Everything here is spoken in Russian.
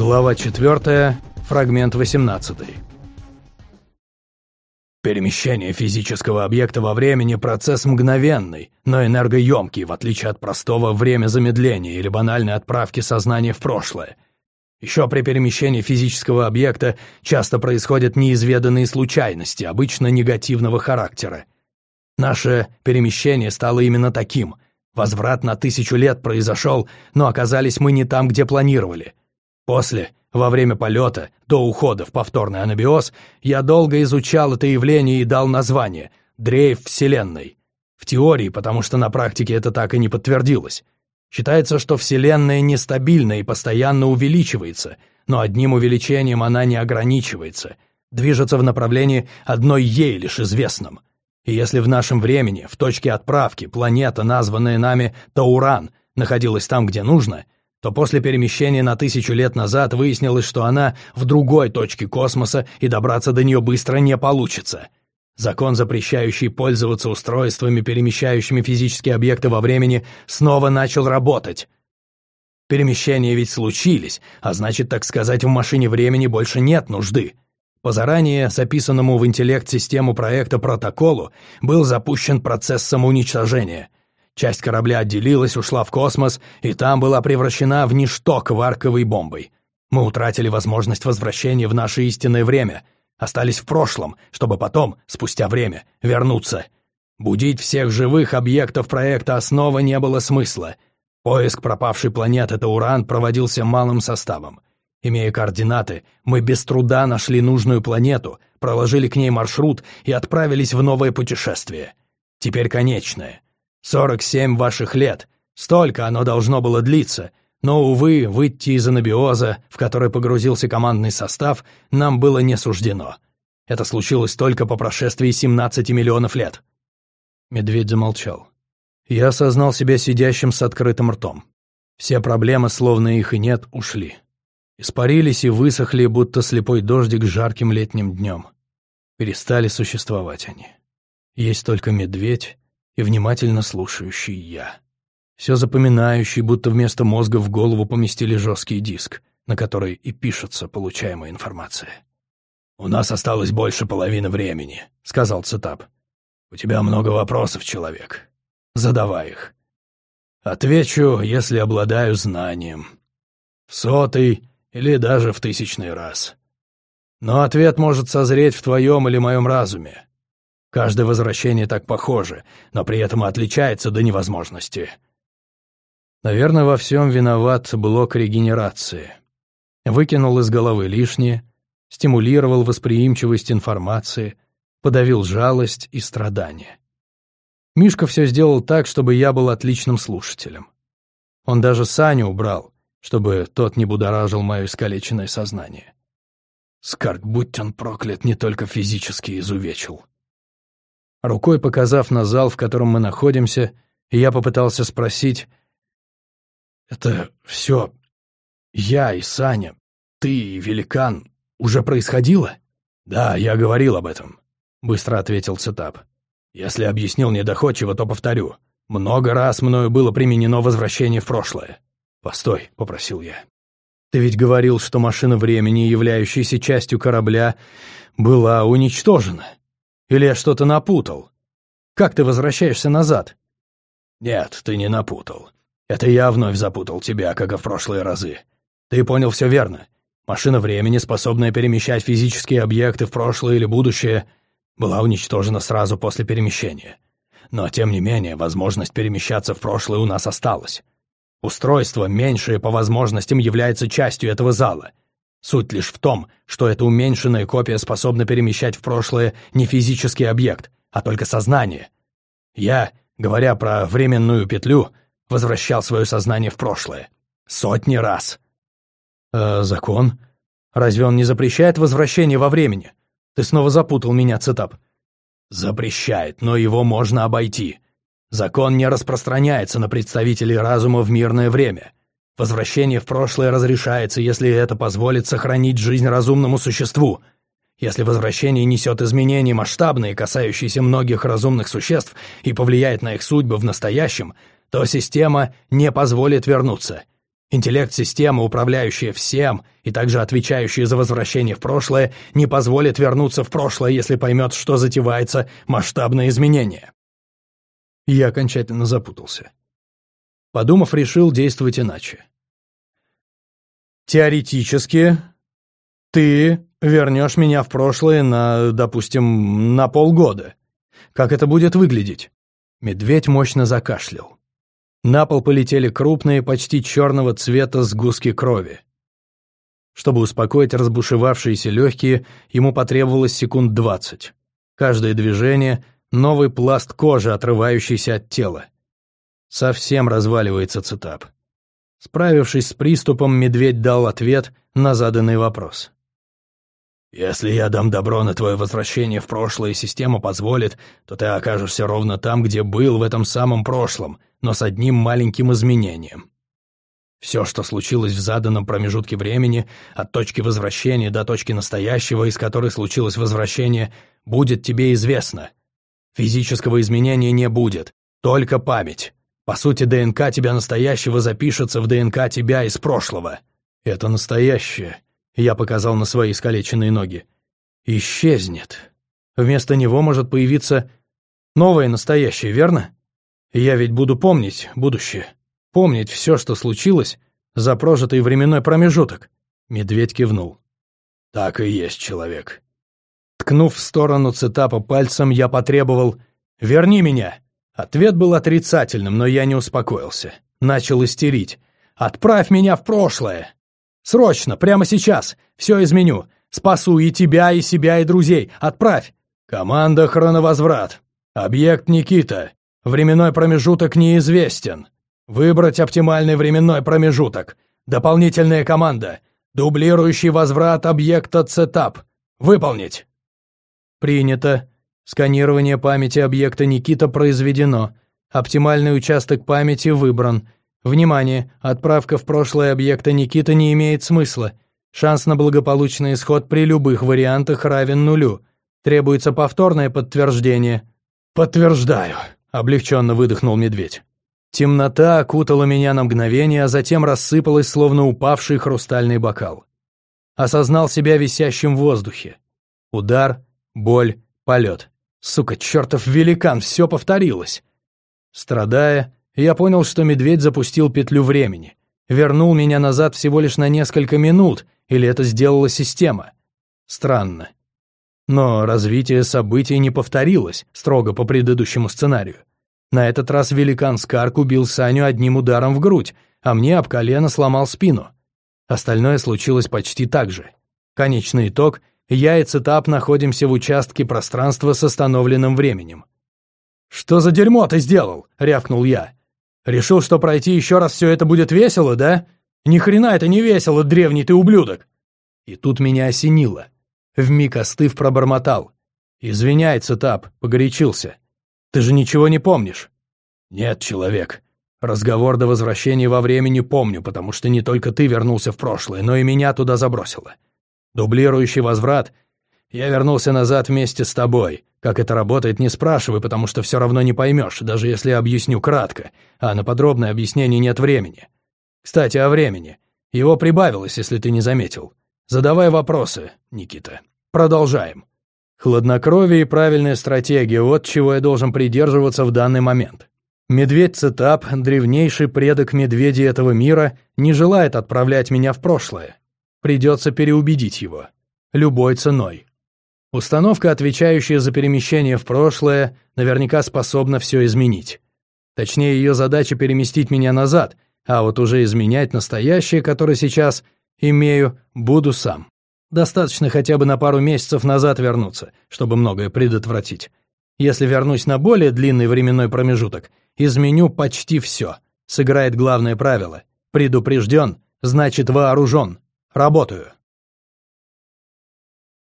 Глава 4, фрагмент 18. Перемещение физического объекта во времени – процесс мгновенный, но энергоемкий, в отличие от простого время замедления или банальной отправки сознания в прошлое. Еще при перемещении физического объекта часто происходят неизведанные случайности, обычно негативного характера. Наше перемещение стало именно таким. Возврат на тысячу лет произошел, но оказались мы не там, где планировали – После, во время полета, до ухода в повторный анабиоз, я долго изучал это явление и дал название «дрейф Вселенной». В теории, потому что на практике это так и не подтвердилось. Считается, что Вселенная нестабильна и постоянно увеличивается, но одним увеличением она не ограничивается, движется в направлении одной ей лишь известном. И если в нашем времени, в точке отправки, планета, названная нами Тауран, находилась там, где нужно — то после перемещения на тысячу лет назад выяснилось, что она в другой точке космоса и добраться до нее быстро не получится. Закон, запрещающий пользоваться устройствами, перемещающими физические объекты во времени, снова начал работать. Перемещения ведь случились, а значит, так сказать, в машине времени больше нет нужды. По заранее записанному в интеллект-систему проекта протоколу был запущен процесс самоуничтожения — Часть корабля отделилась, ушла в космос, и там была превращена в ничто кварковой бомбой. Мы утратили возможность возвращения в наше истинное время, остались в прошлом, чтобы потом, спустя время, вернуться. Будить всех живых объектов проекта «Основа» не было смысла. Поиск пропавшей планеты Тауран проводился малым составом. Имея координаты, мы без труда нашли нужную планету, проложили к ней маршрут и отправились в новое путешествие. Теперь конечное — Сорок семь ваших лет. Столько оно должно было длиться. Но, увы, выйти из анабиоза, в который погрузился командный состав, нам было не суждено. Это случилось только по прошествии 17 миллионов лет. Медведь замолчал. Я осознал себя сидящим с открытым ртом. Все проблемы, словно их и нет, ушли. Испарились и высохли, будто слепой дождик жарким летним днем. Перестали существовать они. Есть только медведь и внимательно слушающий я. Все запоминающий, будто вместо мозга в голову поместили жесткий диск, на который и пишется получаемая информация. «У нас осталось больше половины времени», — сказал Цитап. «У тебя много вопросов, человек. Задавай их. Отвечу, если обладаю знанием. В сотый или даже в тысячный раз. Но ответ может созреть в твоем или моем разуме. Каждое возвращение так похоже, но при этом отличается до невозможности. Наверное, во всем виноват блок регенерации. Выкинул из головы лишнее, стимулировал восприимчивость информации, подавил жалость и страдания. Мишка все сделал так, чтобы я был отличным слушателем. Он даже Саню убрал, чтобы тот не будоражил мое искалеченное сознание. Скарк, будь он проклят, не только физически изувечил. Рукой показав на зал, в котором мы находимся, я попытался спросить... «Это все я и Саня, ты и великан, уже происходило?» «Да, я говорил об этом», — быстро ответил Цитап. «Если объяснил недоходчиво, то повторю. Много раз мною было применено возвращение в прошлое». «Постой», — попросил я. «Ты ведь говорил, что машина времени, являющаяся частью корабля, была уничтожена». Или я что-то напутал? Как ты возвращаешься назад?» «Нет, ты не напутал. Это я вновь запутал тебя, как и в прошлые разы. Ты понял все верно. Машина времени, способная перемещать физические объекты в прошлое или будущее, была уничтожена сразу после перемещения. Но, тем не менее, возможность перемещаться в прошлое у нас осталась. Устройство, меньшее по возможностям, является частью этого зала. Суть лишь в том, что эта уменьшенная копия способна перемещать в прошлое не физический объект, а только сознание. Я, говоря про временную петлю, возвращал свое сознание в прошлое. Сотни раз. «Э, закон? Разве он не запрещает возвращение во времени? Ты снова запутал меня, Цитап. Запрещает, но его можно обойти. Закон не распространяется на представителей разума в мирное время. Возвращение в прошлое разрешается, если это позволит сохранить жизнь разумному существу. Если возвращение несет изменения масштабные, касающиеся многих разумных существ и повлияет на их судьбы в настоящем, то система не позволит вернуться. Интеллект системы, управляющая всем и также отвечающая за возвращение в прошлое, не позволит вернуться в прошлое, если поймет, что затевается масштабное изменение. Я окончательно запутался. Подумав, решил действовать иначе. Теоретически, ты вернешь меня в прошлое на, допустим, на полгода. Как это будет выглядеть? Медведь мощно закашлял. На пол полетели крупные, почти черного цвета сгустки крови. Чтобы успокоить разбушевавшиеся легкие, ему потребовалось секунд двадцать. Каждое движение — новый пласт кожи, отрывающийся от тела. Совсем разваливается цитап. Справившись с приступом, медведь дал ответ на заданный вопрос. «Если я дам добро на твое возвращение в прошлое, система позволит, то ты окажешься ровно там, где был в этом самом прошлом, но с одним маленьким изменением. Все, что случилось в заданном промежутке времени, от точки возвращения до точки настоящего, из которой случилось возвращение, будет тебе известно. Физического изменения не будет, только память. По сути, ДНК тебя настоящего запишется в ДНК тебя из прошлого. Это настоящее, я показал на свои искалеченные ноги. Исчезнет. Вместо него может появиться новое настоящее, верно? Я ведь буду помнить будущее. Помнить все, что случилось за прожитый временной промежуток. Медведь кивнул. Так и есть человек. Ткнув в сторону цитапа пальцем, я потребовал «Верни меня!». Ответ был отрицательным, но я не успокоился. Начал истерить. «Отправь меня в прошлое!» «Срочно, прямо сейчас! Все изменю! Спасу и тебя, и себя, и друзей! Отправь!» «Команда «Хроновозврат». Объект Никита. Временной промежуток неизвестен. Выбрать оптимальный временной промежуток. Дополнительная команда. Дублирующий возврат объекта Цетап. Выполнить. Принято. Сканирование памяти объекта Никита произведено. Оптимальный участок памяти выбран. Внимание! Отправка в прошлое объекта Никита не имеет смысла. Шанс на благополучный исход при любых вариантах равен нулю. Требуется повторное подтверждение. Подтверждаю. Облегченно выдохнул медведь. Темнота окутала меня на мгновение, а затем рассыпалась, словно упавший хрустальный бокал. Осознал себя висящим в воздухе. Удар, боль, полет. Сука, чертов великан, все повторилось. Страдая, я понял, что медведь запустил петлю времени. Вернул меня назад всего лишь на несколько минут, или это сделала система. Странно. Но развитие событий не повторилось строго по предыдущему сценарию. На этот раз великан Скарк убил Саню одним ударом в грудь, а мне об колено сломал спину. Остальное случилось почти так же. Конечный итог — я и Цитап находимся в участке пространства с остановленным временем. «Что за дерьмо ты сделал?» — рявкнул я. «Решил, что пройти еще раз все это будет весело, да? Ни хрена это не весело, древний ты ублюдок!» И тут меня осенило. Вмиг остыв пробормотал. «Извиняй, Цитап, погорячился. Ты же ничего не помнишь?» «Нет, человек. Разговор до возвращения во времени помню, потому что не только ты вернулся в прошлое, но и меня туда забросило. Дублирующий возврат. Я вернулся назад вместе с тобой. Как это работает, не спрашивай, потому что все равно не поймешь, даже если объясню кратко, а на подробное объяснение нет времени. Кстати, о времени. Его прибавилось, если ты не заметил. Задавай вопросы, Никита. Продолжаем. Хладнокровие и правильная стратегия – вот чего я должен придерживаться в данный момент. Медведь Цитап, древнейший предок медведей этого мира, не желает отправлять меня в прошлое. Придется переубедить его. Любой ценой. Установка, отвечающая за перемещение в прошлое, наверняка способна все изменить. Точнее, ее задача переместить меня назад, а вот уже изменять настоящее, которое сейчас – Имею, буду сам. Достаточно хотя бы на пару месяцев назад вернуться, чтобы многое предотвратить. Если вернусь на более длинный временной промежуток, изменю почти все. Сыграет главное правило. Предупрежден, значит вооружен. Работаю.